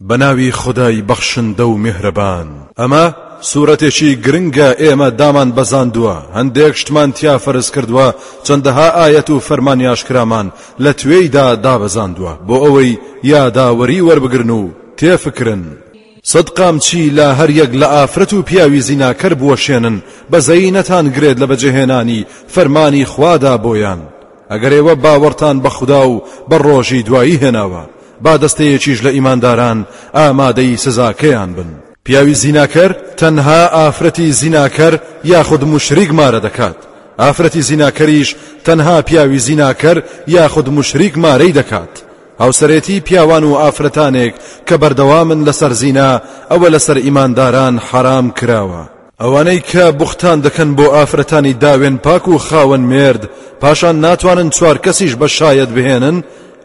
بەناوی خودای بەخشندە و میهرەبان. ئەمە سورەتێکی گرنگە ئێمە دامان بەزاندووە هەندێک شتمان تیا فەرز کردووە چەندەها ئایەت و فەرمانی ئاشکرامان لە توێیدا دابەزاندووە بۆ ئەوەی یاداوەری وەربگرن و تێفکرن، سەدقام چی لە هەر یەک لە ئافرەت و پیاوی زیناکەر بوەشێنن بەزەیی نەتان گرێت لە بەجێهێنانی فەرمانی خوادا بۆیان، ئەگەر ئێوە باوەڕتان بە خودا و بە ڕۆژی دوایی هێناوە، با دەستەیەکیش لە ئیمانداران ئامادەی سزاکەیان بن. پیاوی زیناکەر تەنها ئافرەتی زیناکەر یاخود موشریک مارە دەکات، ئافرەتی زیناکەریش تەنها پیاوی زیناکەر یاخود موشریک مارەی دەکات. هاوسەرێتی پیاوان و ئافرەتانێک کە بەردەوامن لەسەر زینا ئەوە لەسەر ئیمانداران حەرام کراوە. ئەوانەی کە بوختان دەکەن بۆ ئافرەتانی داوێن پاک و خاوەن مێرد پاشان ناتوانن چوار کەسیش بە شایەت بهێنن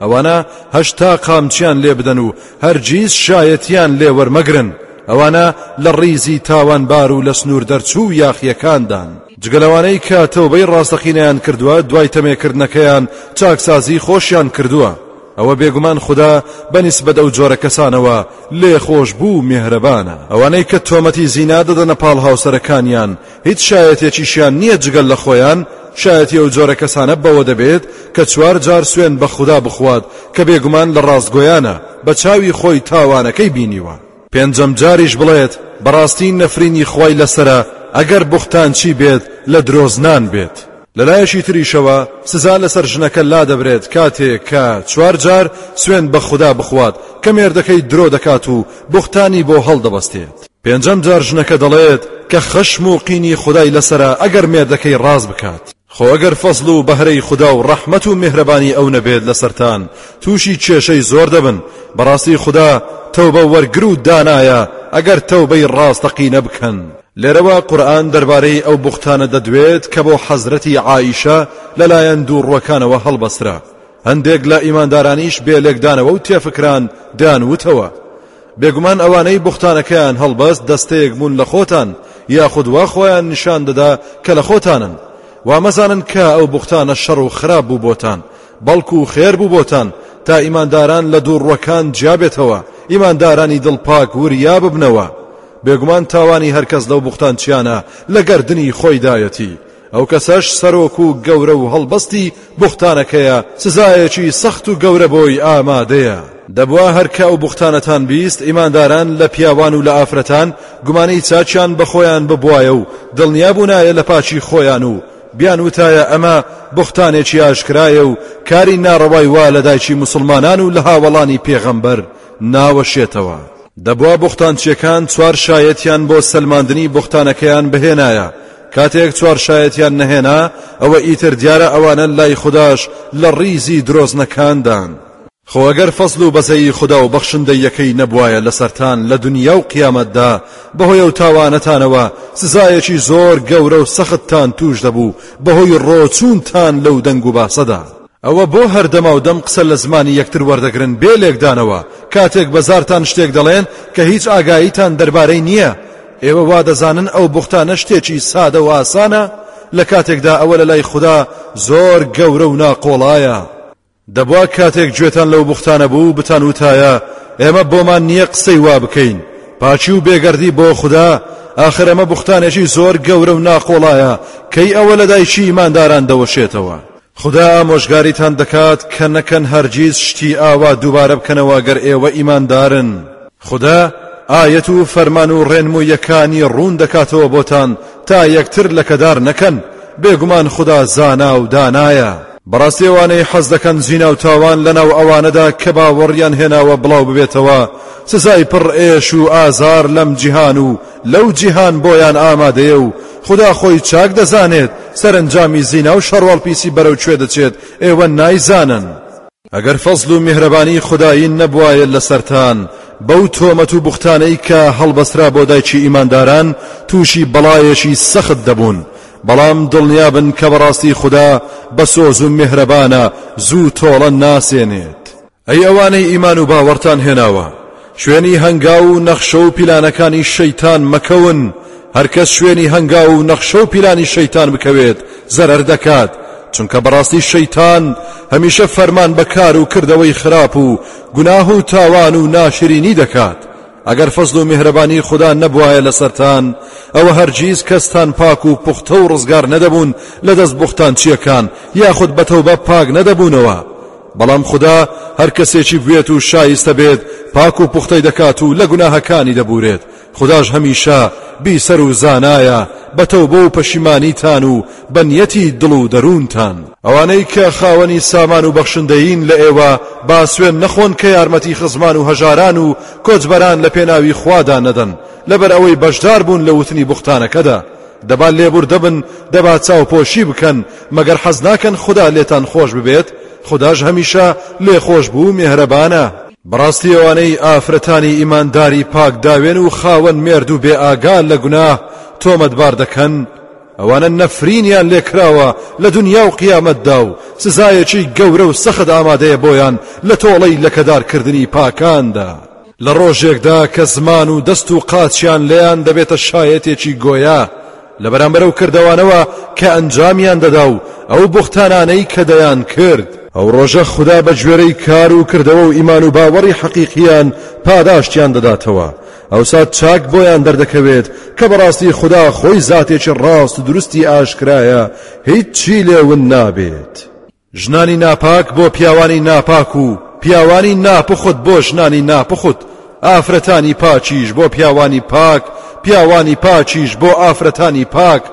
ئەوانە هەشتا قامچیان لێ بدەن و هەرگیز شایەتیان لێ وەرمەگرن ئەوانە لە ڕیزی تاوانبار و لە سنوور دەرچوو یاخیەکاندان جگەلەوانەی کە تەوبەی ڕاستەقینەیان کردووە دوای تەمێکردنەکەیان چاکسازی خۆشیان کردووە ئەوە بێگومان خودا بە نیسبەت ئەو جۆرە کەسانەوە لێخۆشبوو و میهرەبانە. ئەوانەی کە تۆمەتی زینا دەدەنە پاڵ هاوسەرەکانیان هیچ شایەتێکیشیان نییە جگە لە خۆیان، شایەتی ئەو جۆرە کەسانە بەوە دەبێت کە چوار جار سوێن بە خودا بخوات کە بێگومان لە ڕاستگۆیانە بە چاوی خۆی تاوانەکەی بینیوە. پێنجەم جاریش بڵێت بەڕاستی نەفرینی خوای لەسەرە ئەگەر بوختانچی بێت لە درۆزنان بێت. لەلایەکی تریشەوە سزا لەسەر ژنەکە لادەبرێت کاتێک کە چوار جار سوێند بە خودا بخوات کە مێردەکەی درۆ دەکات و بوختانی بۆ هەڵدەبەستێت. پێنجەم جار ژنەکە دەڵێت کە خەشم و قینی خودای لەسەرە ئەگەر مێردەکەی ڕاست بکات. خۆ ئەگەر فەزڵ و بەهرەی خودا و ڕەحمەت و میهرەبانی ئەو نەبێت لەسەرتان تووشی کێشەی زۆر دەبن، بەڕاستی خودا تەوبە وەرگر و دانایە ئەگەر تەوبەی ڕاستەقینە بکەن. لێرەوە قورئان دەربارەی ئەو بوختانە دەدوێت کە بۆ حەزرەتی عائیشە لەلایەن دووڕوەکانەوە هەڵبەسترا، هەندێک لە ئیماندارانیش بێ لێکدانەوە و تێفکران دەیان وتەوە بێگومان ئەوانەی بوختانەکەیان هەڵبەست دەستەیەک بوون لە خۆتان یاخود وا خۆیان نیشان دەدا کە لە خۆتانن وا مەزانن کە ئەو بوختانە شەڕ و خراپ بوو بۆتان بەڵکو و خێر بوو بۆتان تا ئیمانداران لە دووڕوەکان جیابێتەوە ئیماندارانی دڵپاک وریا ببنەوە بێگومان تاوانی هەرکەس لەو بوختان چیانە لە گەردنی خۆیدایەتی ئەو کەسەش سەرۆک و گەورە و هەڵبەستی بوختانەکەیە، سزایەکی سەخت و گەورە بۆی ئامادەیە. دەبوا هەر کە ئەو بوختانەتان بیست، ئیمانداران لە پیاوان و لە ئافرەتان گومانی چاکیان بە خۆیان ببوایە و دڵنیا بوونایە لە پاکی خۆیان و بیان وتایە ئەمە بوختانێکی ئاشکرایە و کاری ناڕەوای وا لە دایکی موسڵمانان و لە هاوەڵانی پێغەمبەر ناوەشێتەوە. دەبوا بوختانچیەکان چوار شایەتیان بۆ سەلماندنی بوختانەکەیان بهێنایە، کاتێک چوار شایەتیان نەهێنا ئەوە ئیتر دیارە ئەوانە لای خوداش لە ڕیزی درۆزنەکاندان. خۆ ئەگەر فەزل و بەزەیی خودا و بەخشندەییەکەی نەبوایە لەسەرتان لە دونیا و قیامەتدا بەهۆی ئەو تاوانەتانەوە سزایەکی زۆر گەورە و سەختتان تووش دەبوو بەهۆی ڕۆچوونتان لەو دەنگ و باسەدا. ئەوە بۆ هەر دەماودەم قسە لە زمانی یەکتر وەردەگرن بێ لێکدانەوە، کاتێک بە زارتان شتێک دەڵێن کە هیچ ئاگاییتان دەربارەی نییە، ئێوە وا دەزانن ئەو بوختانە شتێکی سادە و ئاسانە، لە کاتێکدا ئەوە لە لای خودا زۆر گەورە و ناقۆڵایە. دەبوا کاتێک گوێتان لەو بوختانە بوو بتان وتایە، ئێمە بۆمان نییە قسەی وا بکەین، پاکی و بێگەردی بۆ خودا، ئاخر ئەمە بوختانێکی زۆر گەورە و ناقۆڵایە، کەی ئەوە لە دایکی ئیمانداران دەوەشێتەوە؟ خودا ئامۆژگاریتان دەکات کە نەکەن هەرگیز شتی ئاوا دووبارە بکەنەوە گەر ئێوە ئیماندارن. خودا ئایەت و فەرمان و ڕێنموویەکانی ڕوون دەکاتەوە بۆتان تا یەکتر لەکەدار نەکەن، بێگومان خودا زانا و دانایە. بەڕاستی ئەوانەی حەز دەکەن زینا و تاوان لەناو ئەوانەدا کە باوەڕیان هێناوە بڵاو ببێتەوە سزای پڕ ئێش و ئازار لەم جیهان و لەو جیهان بۆیان ئامادەیە و خودا خۆی چاک دەزانێت سەرەنجامی زینا و شەڕواڵ پیسی بەرەو کوێ دەچێت ئێوە نایزانن. ئەگەر فەزڵ و میهرەبانی خودایی نەبوایە لەسەرتان بەو تۆمەت و بوختانەی کە هەڵبەسترا بۆ دایکی ئیمانداران تووشی بەڵایەکی سەخت دەبوون بەڵام دڵنیابن کە بەڕاستی خودا بەسۆز و میهرەبانە زوو تۆڵە ناسێنێت. ئەی ئەوانەی ئیمان و باوەڕتان هێناوە، شوێنی هەنگاو و نەخشە و پیلانەکانی شەیتان مەکەون، هەرکەس شوێنی هەنگاو و نەخشە و پیلانی شەیتان بکەوێت زەرەر دەکات، چونکە بەڕاستی شەیتان هەمیشە فەرمان بە کار و کردەوەی خراپ و گوناه و تاوان و ناشرینی دەکات. ئەگەر فەزڵ و میهرەبانی خودا نەبوایە لەسەرتان، ئەوە هەرگیز کەستان پاک و پوختە و ڕزگار نەدەبوون لەدەست بوختانچییەکان، یاخود بەتەوبە پاک نەدەبوونەوە. بەڵام خودا هەر کەسێکی بوێت و شایستە بێت پاک و پوختەی دەکات و لە گوناهەکانی دەبورێت خداش هەمیشە بیسەر و زانایە بە تەوبە و پەشیمانیتان و بە نیەتی دڵ و دەروونتان ئەوانەی کە خاوەنی سامان و بەخشندەیین لە ئێوە با سوێن نەخۆن کە یارمەتی خزمان و هەژاران و کۆچبەران لە پێناوی خوادا نەدەن لەبەر ئەوەی بەشدار بوون لە وتنی بوختانەکەدا دەبا لێبوردە بن دەبا چاوپۆشی بکەن مەگەر حەز ناکەن خودا لێتان خۆش ببێت خوداش هەمیشە لێخۆش بوو مێهرەبانە. بەڕاستی ئەوانەی ئافرەتانی ئیمانداری پاک داوێن و خاوەن مێرد و بێ ئاگا لە گوناه تۆمەتبار دەکەن ئەوانە نەفرینیان لێکراوە لە دونیا و قیامەتدا و سزایەکی گەورە و سەخت ئامادەیە بۆیان لە تۆڵەی لەکەدارکردنی پاکاندا. لە ڕۆژێکدا کە زمان و دەست و قاچیان لێیان دەبێتە شایەتێکی گۆیا لە بەرامبەر ئەو کردەوانەوە کە ئەنجامیان دەدا و ئەو بوختانانەی کە دەیان کرد. ئەو ڕۆژە خودا بە گوێرەی کار و کردەوە و ئیمان و باوەڕی حەقیقییان پاداشتیان دەداتەوە، ئەوسا چاک بۆیان دەردەکەوێت کە بەڕاستی خودا خۆی زاتێکی ڕاست و دروستی ئاشکرایە هیچی لێ ون نابێت. ژنانی ناپاک بۆ پیاوانی ناپاک و پیاوانی ناپخت بۆ ژنانی ناپخت ئافرەتانی پاکیش بۆ پیاوانی پاک پیاوانی پاکیش بۆ ئافرەتانی پاک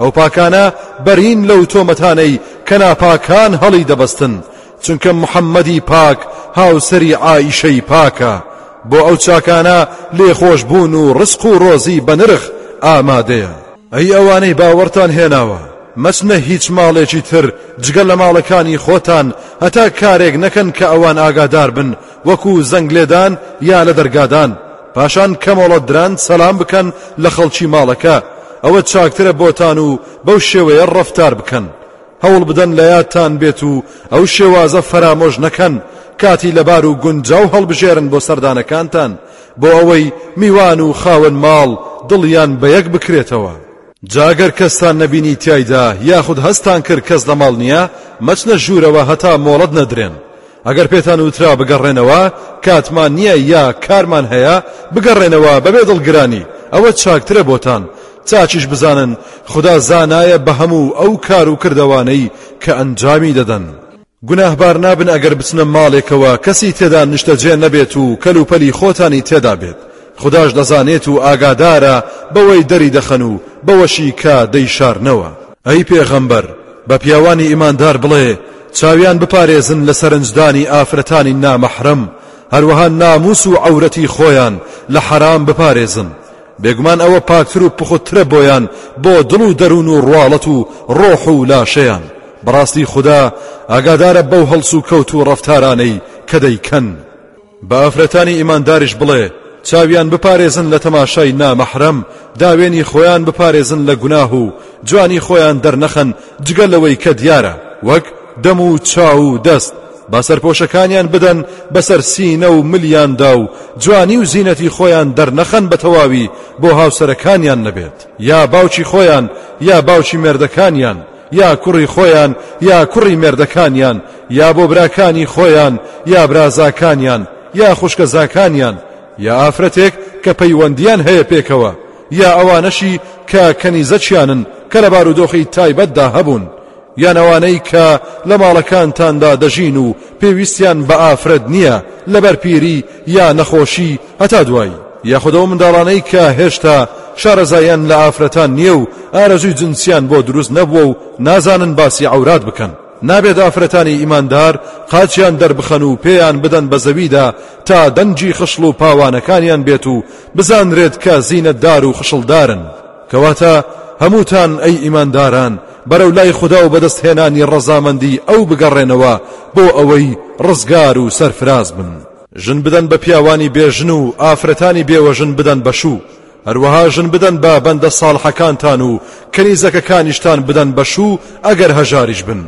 ئەو پاکانە بەرین لەو تۆمەتانەی کە ناپاکان هەڵی دەبەستن چونکە محەممەدی پاک هاوسری ئایشەی پاکە بۆ ئەو چاکانە لێخۆشببوون و ڕسق و ڕۆزی بەنرخ ئامادەیە ئەی ئەوانەی باوەڕتان هێناوە، مەچنە هیچ ماڵێکی تر جگە لە ماڵەکانی خۆتان هەتا کارێک نەکەن کە ئەوان ئاگادار بن وەکو زەنگ لێدان یا لە دەرگادان، پاشان کە مۆڵەت دران سەلام بکەن لە خەڵکی ماڵەکە، ئەوە چاکترە بۆتان و بەو شێوەیە ڕەفتار بکەن. هەوڵ بدەن لە یادتان بێت و ئەو شێوازە فەرامۆش نەکەن کاتی لەبار و گونجاو هەڵبژێرن بۆ سەردانەکانتان، بۆ ئەوەی میوان و خاوەن ماڵ دڵیان بە یەک بکرێتەوە. جا گەر کەستان نەبینی تیایدا یاخود هەستتان کرد کەس لە ماڵ نییە، مەچنە ژوورەوە هەتا مۆڵەت نەدرێن. ئەگەر پێتان وترا بگەڕێنەوە، کاتمان نییە یا کارمان هەیە، بگەڕێنەوە بەبێ دڵگرانی، ئەوە چاکترە بۆتان، چاکیش بزانن خودا زانایە بە هەموو ئەو کار و کردەوانەی کە ئەنجامی دەدەن. گوناهبار نابن ئەگەر بچنە ماڵێکەوە کەسی تێدا نیشتەجێ نەبێت و کەلوپەلی خۆتانی تێدا بێت خوداش دەزانێت و ئاگادارە بەوەی دەری دەخەن و بەوەشی کە دەیشارنەوە ئەی پێغەمبەر بە پیاوانی ئیماندار بڵێ چاویان بپارێزن لە سەرنجدانی ئافرەتانی نامەحرەم هەروەها ناموس و عەورەتی خۆیان لە حەرام بپارێزن بێگومان ئەوە پاکتر و پوخترە بۆیان بۆ دڵ و دەروون و ڕواڵەت و ڕۆح و لاشەیان، بەڕاستی خودا ئاگادارە بەو هەڵسوکەوت و ڕەفتارانەی کە دەیکەن. بە ئافرەتانی ئیمانداریش بڵێ، چاویان بپارێزن لە تەماشای نامەحرەم، داوێنی خۆیان بپارێزن لە گوناه و جوانی خۆیان دەرنەخەن، جگە لەوەی کە دیارە وەک دەم و چاو و دەست با سەرپۆشەکانیان بدەن بەسەر سینە و ملیاندا و جوانی و زینەتی خۆیان دەرنەخەن بە تەواوی بۆ هاوسەرەکانیان نەبێت یا باوکی خۆیان یا باوکی مێردەکانیان یا کوڕی خۆیان یا کوڕی مێردەکانیان یا بۆ براکانی خۆیان یا برازاکانیان یا خوشکەزاکانیان یا ئافرەتێک کە پەیوەندیان هەیە پێکەوە یا ئەوانەشی کە کەنیزەکیانن کە لە بارودۆخی تایبەتدا هەبوون، یان ئەوانەی کە لە ماڵەکانتاندا دەژین و پێویستیان بە ئافرەت نییە لەبەر پیری یا نەخۆشی هەتا دوایی، یاخود ئەو منداڵانەی کە هێشتا شارەزاییان لە ئافرەتان نییە و ئارەزووی جنسیان بۆ دروست نەبووە و نازانن باسی عەورات بکەن. نابێت ئافرەتانی ئیماندار قاچیان دەربخەن و پێیان بدەن بە زەویدا تا دەنگی خشڵ و پاوانەکانیان بێت و بزانرێت کە زینەتدار و خشڵدارن کەواتە هەمووتان ئەی ئیمانداران بەرەو لای خدا و بەدەستهێنانی ڕەزامەندی ئەو بگەڕێنەوە بۆ ئەوەی ڕزگار و سەرفراز بن ژن بدەن بە پیاوانی بێژن و ئافرەتانی بێوەژن بدەن بە شوو هەروەها ژن بدەن بە بەندە ساڵحەکانتان و کەنیزەکەکانیشتان بدەن بە شوو ئەگەر هەژاریش بن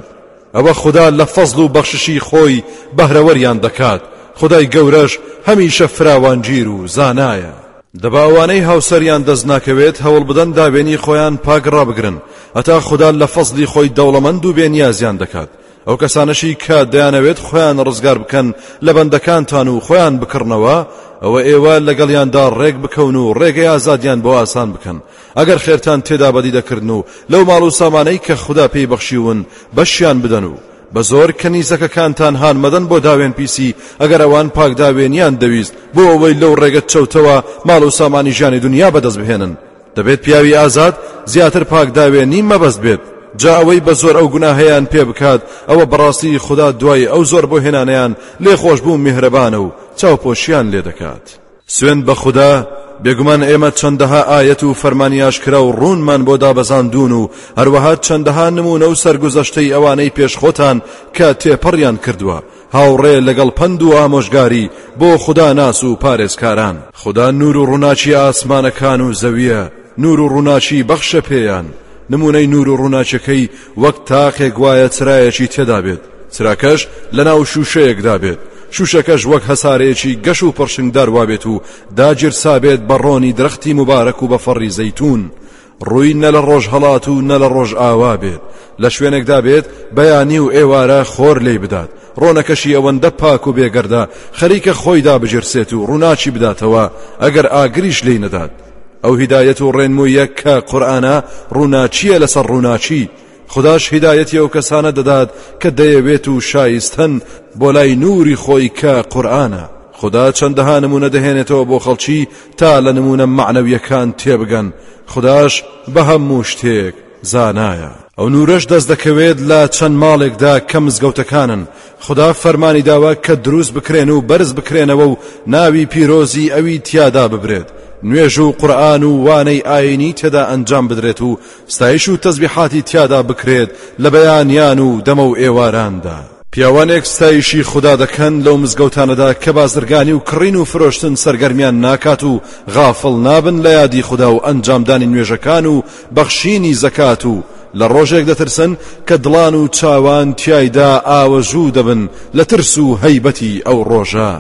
ئەوە خودا لە فەزڵ و بەخششی خۆی بەهرەوەریان دەکات خودای گەورەش هەمیشە فراوانگیر و زانایە دەبا ئەوانەی هاوسەریان دەست ناکەوێت هەوڵ بدەن داوێنی خۆیان پاک ڕابگرن هەتا خودا لە فەزڵی خۆی دەوڵەمەند و بێنیازیان دەکات ئەو کەسانەشی کە دەیانەوێت خۆیان ڕزگار بکەن لە بەندەکانتان و خۆیان بکڕنەوە ئەوە ئێوە لەگەڵیاندا ڕێک بکەون و ڕێگەی ئازادیان بۆ ئاسان بکەن ئەگەر خێرتان تێدا بەدی دەکردن و لەو ماڵ و سامانەی کە خوددا پێی بەخشیون بەشیان بدەن و بە زۆر کەنیزەکەکانتان هان مەدەن بۆ داوێن پیسی ئەگەر ئەوان پاکداوێنیان دەویست بۆ ئەوەی لەو ڕێگە چەوتەوە ماڵ و سامانی ژیانی دنیا بەدەست بهێنن دەبێت پیاوی ئازاد زیاتر پاکداوێنی مەبەست بێت جا ئەوەی بە زۆر ئەو گوناهەیان پێ بکات ئەوە بەڕاستی خدا دوای ئەو زۆر بۆ هێنانیان لێ خۆشببوو میهرەبانە و چاوپۆشیان لێ دەکات سوێن بە خدا بێگومان ئێمە چەندەها ئاەت و فەرمانی ئاشکرا و ڕوونمان بۆ دابەزاندون و هەروەها چەندەها نمونە و سەرگوزەشتەی ئەوانەی پێشخۆتان کە تێپەڕیان کردووە هاوڕێ لەگەڵ پەند و ئامۆژگاری بۆ خوداناس و پارێزکاران. خودا نوور و ڕووناکی ئاسمانەکان و زەوییە، نوور و ڕووناکی بەخشە پێیان، نموونەی نوور و ڕووناکیەکەی وەک تاقێک وایە چرایەکی تێدا بێت، چراکەش لەناو شووشەیەکدا بێت، شووشەکەش وەک هەسارەیەکی گەش و پڕشنگدار وابێت و داگیرسابێت بە ڕۆنی درەختی موبارەک و بە فەڕی زەیتوون، ڕووی نە لە ڕۆژهەڵات و نە لە ڕۆژئاوا بێت لە شوێنێکدا بێت بەیانی و ئێوارە خۆر لێی بدات ڕۆنەکەشی ئەوەندە پاک و بێگەردە خەریکە خۆی دابژێرسێت و ڕووناچی بداتەوە ئەگەر ئاگریش لێی نەدات ئەو هیدایەت و ڕێنموویە کە قورئانە ڕووناچییە لەسەر ڕووناچی خوداش هیدایەتی ئەو کەسانە دەدات کە دەیەوێت و شایستەن بۆ لای نووری خۆی کە قورئانە. خودا چەندەها نموونە دەهێنێتەوە بۆ خەڵکی تا لە نموونە مەعنەوییەکان تێبگەن، خوداش بە هەموو شتێک زانایە. ئەو نوورەش دەست دەکەوێت لە چەند ماڵێکدا کە مزگەوتەکانن، خودا فەرمانی داوە کە دروست بکرێن و بەرز بکرێنەوە و ناوی پیرۆزی ئەوی تیادا ببرێت، نوێژ و قورئان و وانەی ئایینی تێدا ئەنجام بدرێت و ستایش و تەزبیحاتی تیادا بکرێت لە بەیانیان و دەمەو ئێواراندا. پیاوانێک ستایشی خودا دەکەن لەو مزگەوتانەدا کە بازرگانی و کڕین و فرۆشتن سەرگەرمیان ناکات و غافڵ نابن لە یادی خودا و ئەنجامدانی نوێژەکان و بەخشینی زەکات و لە ڕۆژێک دەترسن کە دڵان و چاوان تیایدا ئاوەژوو دەبن لە ترس و هەیبەتی ئەو ڕۆژە.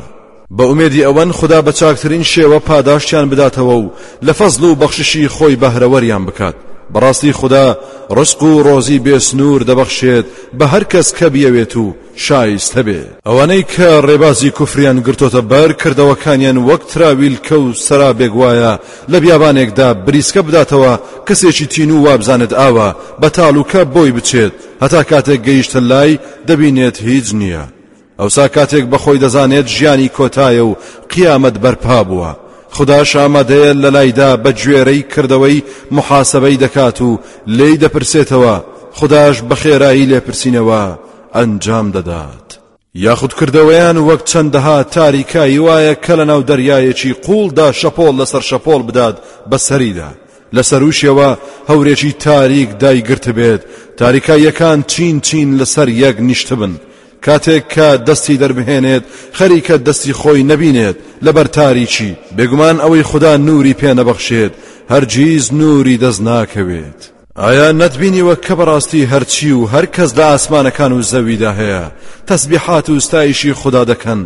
بە ئومێدی ئەوەن خودا بە چاکترین شێوە پاداشتیان بداتەوە و لە فەزڵ و بەخششی خۆی بەهرەوەریان بکات بەڕاستی خودا ڕسق و ڕۆزی بێ سنوور دەبەخشێت بە هەر کەس کە بیەوێت و شایستە بێ ئەوانەی کە ڕێبازی کوفریان گرتۆتە بەر کردەوەکانیان وەک تراویلکە و سەرابێک وایە لە بیابانێکدا بریسکە بداتەوە کەسێکی تین و وابزانێت ئاوە بە تاڵوکە بۆی بچێت هەتا کاتێک گەیشتە لای دەبینێت هیچ نییە ئەوسا کاتێک بەخۆی دەزانێت ژیانی کۆتایە و قیامەت بەرپا بووە، خوداش ئامادەیە لەلایدا بەگوێرەی کردەوەی موحاسەبەی دەکات و لێی دەپرسێتەوە، خوداش بەخێرایی لێپرسینەوە ئەنجام دەدات. یاخود کردەوەیان وەک چەندەها تاریکایی وایە کە لەناو دەریایەکی قووڵدا شەپۆڵ لەسەر شەپۆڵ بدات بەسەریدا، لەسەرووشیەوە هەورێکی تاریک دایگرتبێت، تاریکاییەکان چین چین لەسەر یەک نیشتبن، کاتێک کە دەستی دەربهێنێت خەریکە دەستی خۆی نەبینێت لەبەر تاریکی بێگومان ئەوەی خودا نووری پێ نەبەخشێت هەرگیز نووری دەست ناکەوێت ئایا نەتبینیوە کە بەڕاستی هەرچی و هەر کەس لە ئاسمانەکان و زەویدا هەیە تەسبیحات و ستایشی خوددا دەکەن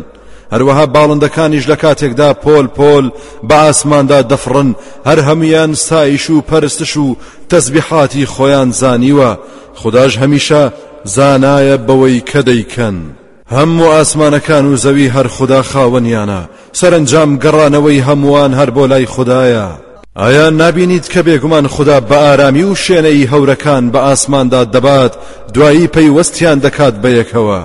هەروەها باڵندەکانیش لە کاتێکدا پۆل پۆل بە ئاسماندا دەفڕن هەر هەمویان ستایش و پەرستش و تەسبیحاتی خۆیان زانیوە خودداش هەمیشە زانایە بەوەی کە دەیکەن. هه موو ئاسمانەکان و زەوی هەر خودا خاوەنیانە، سەرەنجام گەڕانەوەی هه مووان هەر بۆ لای خودایە. ئایا نابینیت کە بێگومان خودا بە ئارامی و شێنەیی هەورەکان بە ئاسماندا دەبات دوایی پەیوەستیان دەکات بە یەکەوە،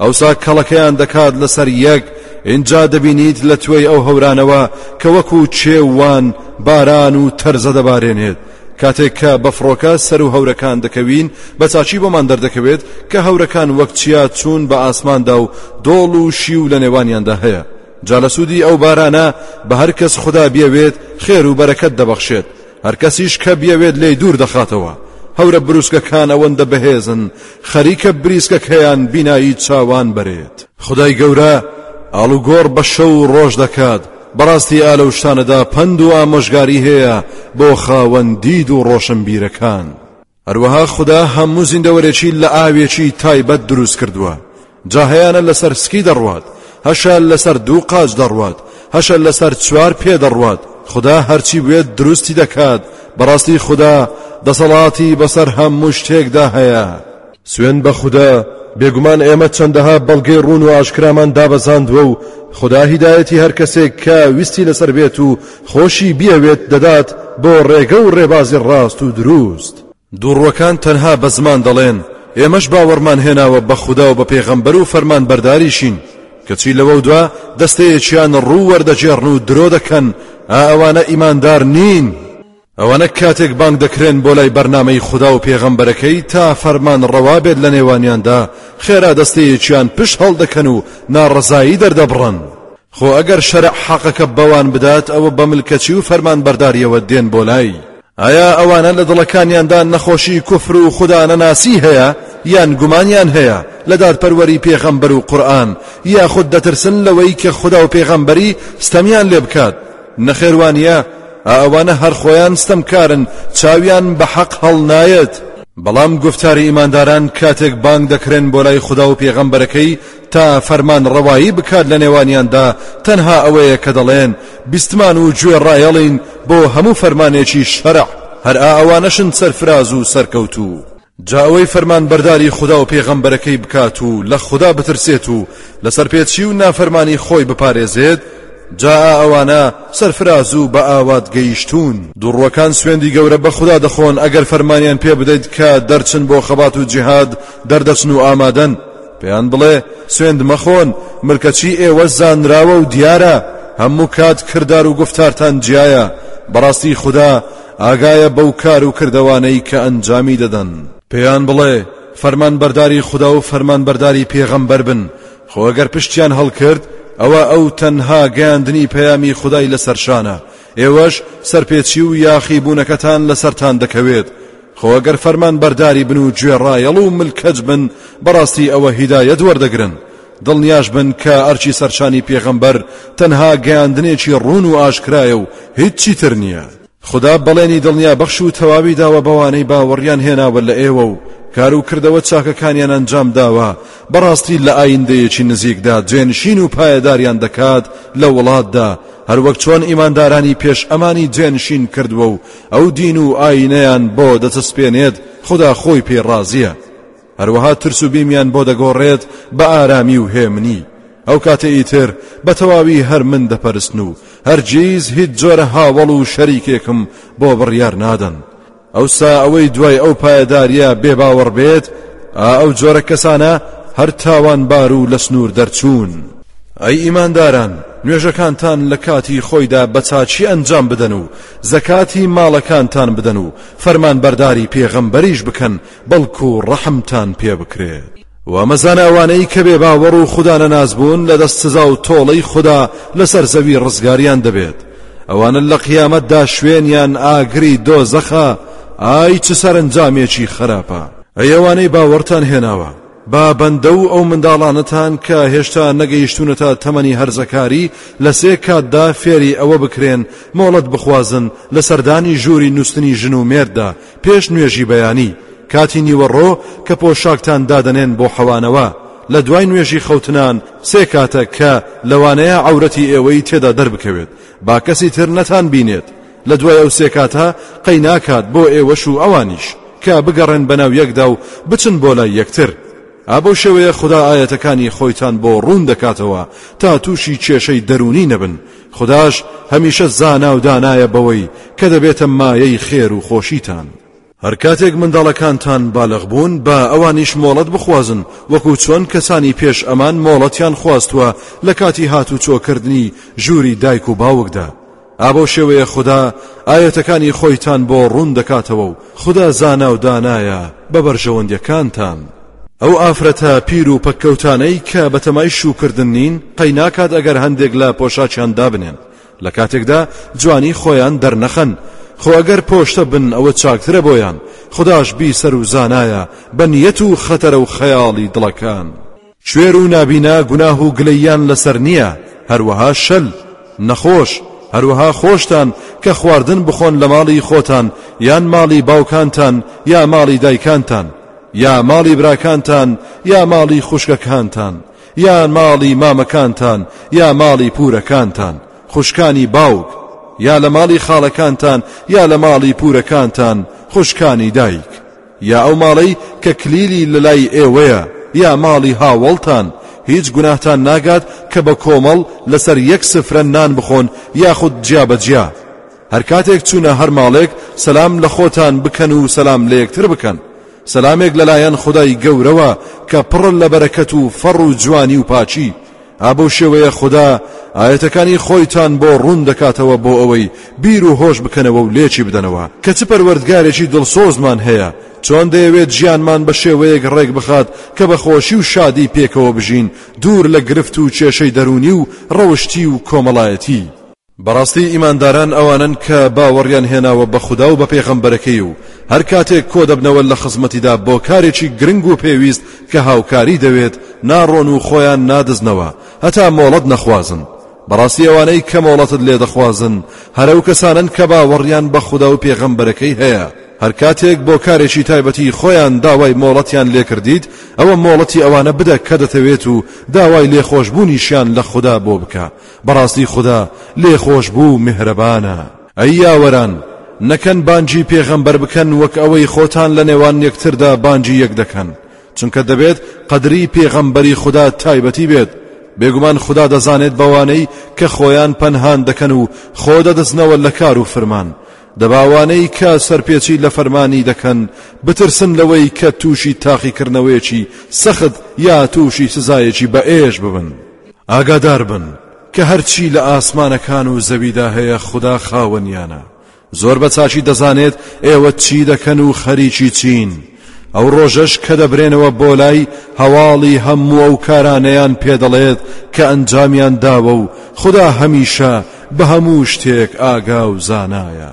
ئەوسا کەڵەکەیان دەکات لە سەر یەک، ئینجا دەبینیت لە توێی ئەو هەورانەوە کە وەکوو چێو وان باران و تەرزە دەبارێنێت، کاتێک کە بە فڕۆکە سەر و هەورەکان دەکەوین بە چاچی بۆمان دەردەکەوێت کە هەورەکان وەک چیا چوون بە ئاسماندا و دۆڵ و شیو لە نێوانیاندا هەیە جا لە سوودی ئەو بارانە بە هەر کەس خدا بیەوێت خێر و بەرەکەت دەبەخشێت هەر کەسیش کە بیەوێت لێی دوور دەخاتەوە هەورە بروسکەکان ئەوەندە بەهێزن خەریکە بریسکەکەیان بینایی چاوان بەرێت خدای گەورە ئاڵوگۆڕ بە شەو ڕۆژ دەکات بەڕاستی ئا لەو شتانەدا پەند و ئامۆژگاری هەیە بۆ خاوەن دید و ڕۆشنبیرەکان. هەروەها خودا هەموو زیندەوەرێکی لە ئاوێکی تایبەت دروست کردووە، جا هەیانە لەسەر سکی دەڕوات، هەشە لەسەر دوو قاچ دەڕوات، هەشە لەسەر چوار پێ دەڕوات، خودا هەرچی بوێت دروستی دەکات، بەڕاستی خودا دەسەڵاتی بەسەر هەموو شتێکدا هەیە. سوێند بە خودا، بێگومان ئێمە چەندەها بەڵگەی ڕوون و ئاشکرامان دابەزاندووە و خودا هیدایەتی هەر کەسێک کە ویستی لەسەر بێت و خۆشی بیەوێت دەدات بۆ ڕێگە و ڕێبازی ڕاست و دروست. دووڕوەکان تەنها بە زمان دەڵێن، ئێمەش باوەڕمان هێناوە بە خودا و بە پێغەمبەر و فەرمانبەرداریشین، کەچی لەوەودوا دەستەیەکیان ڕوو وەردەگێڕن و درۆ دەکەن، ئا ئەوانە ئیماندار نین؟ ئەوانە کاتێک بانگ دەکرێن بۆ لای بەرنامەی خودا و پێغەمبەرەکەی تا فەرمان ڕەوا بێت لە نێوانیاندا خێرا دەستەیەکیان پشت هەڵدەکەن و ناڕەزایی دەردەبڕن خۆ ئەگەر شەرع حەقەکە بەوان بدات ئەوە بە ملکەچی و فەرمانبەرداریەوە دێن بۆ لای ئایا ئەوانە لە دڵەکانیاندا نەخۆشی کوفر و خودا نەناسی هەیە یان گومانیان هەیە لە دادپەروەری پێغەمبەر و قورئان یاخود دەترسن لەوەی کە خودا و پێغەمبەری ستەمیان لێ بکات نەخێروانە ئا ئەوانە هەر خۆیان ستەمکارن چاویان بە حەق هەڵنایەت. بەڵام گوفتاری ئیمانداران کاتێک بانگ دەکرێن بۆ لای خودا و پێغەمبەرەکەی تا فەرمان ڕەوایی بکات لە نێوانیاندا تەنها ئەوەیە کە دەڵێن بیستمان و گوێ ڕایەڵین بۆ هەموو فەرمانێکی شەرع هەر ئا ئەوانەشن سەرفراز و سەرکەوتوو. جا ئەوەی فەرمانبەرداری خودا و پێغەمبەرەکەی بکات و لە خودا بترسێت و لە سەرپێچی و نافەرمانی خۆی بپارێزێت جا ئەوانە سەرفراز و بە ئاوات گەیشتوون دوڕوەکان سوێندی گەورە بە خودا دەخۆن ئەگەر فەرمانیان پێ بدەیت کە دەرچن بۆ خەبات و جیهاد دەردەچن و ئامادەن پێیان بڵێ سوێند مەخۆن ملکەچی ئێوە زانراوە و دیارە هەموو کات کردار و گفتارتان جیایە بەڕاستی خوددا ئاگایە بەو کار و کردەوانەی کە ئەنجامی دەدەن. پێیان بڵێ، فەرمانبەرداری خودا و فەرمانبەرداری پێغەمبەر بن، خۆ ئەگەر پشتیان هەڵکرد، ئەوا ئەو تەنها گەیاندنی پەیامی خودای لەسەر شانە، ئێوەش سەرپێچی و یاخی بوونەکەتان لەسەرتان دەکەوێت، خۆ ئەگەر فەرمانبەرداری بن و گوێڕایەڵ و ملکەچ بن بەڕاستی ئەوە هیدایەت وەردەگرن، دڵنیاش بن کە ئەرکی سەرشانی پێغەمبەر تەنها گەیاندنێکی ڕوون و ئاشکرایە و هیچی تر نییە خودا بەڵێنی دڵنیا بەخش و تەواوی داوە بەوانەی باوەڕیان هێناوە لە ئێوە و کار و کردەوە چاکەکانیان ئەنجام داوە بەڕاستی لە ئایندەیەکی نزیکدا جێنشین و پایەداریان دەکات لە وڵاتدا هەروەک چۆن ئیماندارانی پێش ئەمانی جێنشین کردووە و ئەو دین و ئاینەیان بۆ دەچەسپێنێت خدا خۆی پێ ڕازیە هەروەها ترس و بیمیان بۆ دەگۆڕێت بە ئارامی و هێمنی ئەو کاتە ئیتر بە تەواوی هەر من دەپەرستن و هەرگیز هیچ جۆرە هاوەڵ و شەریکێکم بۆ بڕیار نادەن ئەوسا ئەوەی دوای ئەو پایەداریە بێباوەڕ بێت ئا ئەو جۆرە کەسانە هەر تاوانبار و لە سنوور دەرچوون ئەی ئیمانداران نوێژەکانتان لە کاتی خۆیدا بە چاچی ئەنجام بدەن و زەکاتی ماڵەکانتان بدەن و فەرمان بەرداری پێغەمبەریش بکەن بەڵکو ڕەحمتان پێ بکرێت. وا مەزانە ئەوانەی کە بێ باوەڕ و خودا نەناس بوون لە دەست سزا و تۆڵەی خودا لەسەر زەوی ڕزگاریان دەبێت، ئەوانە لە قیامەتدا شوێنیان ئاگری دۆزەخە، ئای چ سەرەنجامێکی خراپە. ئەی ئەوانەی باوەڕتان هێناوە، با بەندە و ئەو منداڵانەتان کە هێشتا نەگەیشتوونەتە تەمەنی هەرزەکاری لە سێ کاتدا فێری ئەوە بکرێن مۆڵەت بخوازن لە سەردانی ژووری نووستنی ژن و مێرددا پێش نوێژی بەیانی، کاتی نیوەڕۆ کە پۆشاکتان دادەنێن بۆ حەوانەوە، لە دوای نوێژی خەوتنان، سێ کاتە کە لەوانەیە عەورەتی ئێوەی تێدا دەربکەوێت، با کەسی تر نەتانبینێت، لە دوای ئەو سێ کاتە قەی ناکات بۆ ئێوەش و ئەوانیش، کە بگەڕێن بەناو یەکدا و بچن بۆ لای یەکتر. ئا بەو شێوەیە خودا ئایەتەکانی خۆیتان بۆ ڕوون دەکاتەوە تا تووشی کێشەی دەروونی نەبن، خوداش هەمیشە زانا و دانایە بەوەی کە دەبێتە مایەی خێر و خۆشیتان. هەر کاتێک منداڵەکانتان بالغ بوون با ئەوانیش مۆڵەت بخوازن وەکو چۆن کەسانی پێش ئەمان مۆڵەتیان خواستوە لە کاتی هاتوچۆ کردنی ژووری دایک و باوکدا ئا بەو شێوەیە خودا ئایەتەکانی خۆیتان بۆ ڕوون دەکاتەوە و خودا زانا و دانایە بە بەرژەوەندیەکانتان. ئەو ئافرەتە پیر و پەککەوتانەی کە بەتەمای شووکردن نین قەی ناکات ئەگەر هەندێک لە پۆشاکیان دابنێن لە کاتێکدا جوانی خۆیان دەرنەخەن خۆ ئەگەر پۆشتە بن ئەوە چاکترە بۆیان خوداش بیسەر و زانایە بە نیەت و خەتەرە و خەیاڵی دڵەکان. کوێر و نابینا گوناه و گلەییان لەسەر نییە، هەروەها شەل، نەخۆش، هەروەها خۆشتان کە خواردن بخۆن لە ماڵی خۆتان یان ماڵی باوکانتان یا ماڵی دایکانتان یا ماڵی براکانتان یا ماڵی خوشکەکانتان یان ماڵی مامەکانتان یا ماڵی پورەکانتان خوشکانی باوک یا لە ماڵی خاڵەکانتان یا لە ماڵی پورەکانتان خوشکانی دایک یا ئەو ماڵەی کە کلیلی لەلای ئێوەیە یا ماڵی هاوەڵتان، هیچ گوناهتان ناگات کە بە کۆمەڵ لەسەر یەک سفرە نان بخۆن یاخود جیابەجیا، هەر کاتێک چوونە هەر ماڵێک سەلام لە خۆتان بکەن و سەلام لە یەکتر بکەن، سەلامێک لەلایەن خودای گەورەوە کە پڕە لە بەرەکەت و فەڕ و جوانی و پاکی. ئا بەو شێوەیە خودا ئایەتەکانی خۆیتان بۆ ڕوون دەکاتەوە بۆ ئەوەی بیر و هۆش بکەنەوە و لێکی بدەنەوە کە چ پەروەردگارێکی دڵسۆزمان هەیە چۆن دەیەوێت ژیانمان بە شێوەیەک ڕێک بخات کە بە خۆشی و شادی پێکەوە بژین دوور لە گرفت و کێشەی دەروونی و ڕەوشتی و کۆمەڵایەتی بەڕاستی ئیمانداران ئەوانەن کە باوەڕیان هێناوە بە خودا و بە پێغەمبەرەکەی و هەر کاتێک کۆ دەبنەوە لە خزمەتیدا بۆ کارێکی گرنگ و پێویست کە هاوکاری دەوێت ناڕۆن و خۆیان نادزنەوە هەتا مۆڵەت نەخوازن بەڕاستی ئەوانەی کە مۆڵەتت لێ دەخوازن هەر ئەو کەسانەن کە باوەڕیان بە خودا و پێغەمبەرەکەی هەیە هەر کاتێک بۆ کارێکی تایبەتی خۆیان داوای مۆڵەتیان لێ کردیت ئەوە مۆڵەتی ئەوانە بدە کە دەتەوێت و داوای لێخۆشبوونیشیان لە خودا بۆ بکە بەڕاستی خودا لێخۆشبوو و میهرەبانە. ئەی یاوەران! نەکەن بانگی پێغەمبەر بکەن وەک ئەوەی خۆتان لە نێوان یەکتردا بانگی یەک دەکەن، چونکە دەبێت قەدری پێغەمبەری خودا تایبەتی بێت، بێگومان خودا دەزانێت بەوانەی کە خۆیان پەنهان دەکەن و خۆ دەدزنەوە لە کار و فرمان، دە باوانەی کە سەرپێچی لە فەرمانی دەکەن بترسن لەوەی کە تووشی تاقیکردنەوەیەکی سەخت یا تووشی سزایەکی بەئێش ببن. ئاگادار بن کە هەرچی لە ئاسمانەکان و زەویدا هەیە خودا خاوەنیانە زۆر بە چاچی دەزانێت ئێوە چی دەکەن و خەریکی چین ئەو ڕۆژەش کە دەبرێنەوە بۆ لای هەواڵی هەموو ئەو کارانەیان پێدەڵێت کە ئەنجامیان داوە و خدا هەمیشە بە هەموو شتێک ئاگا و زانایە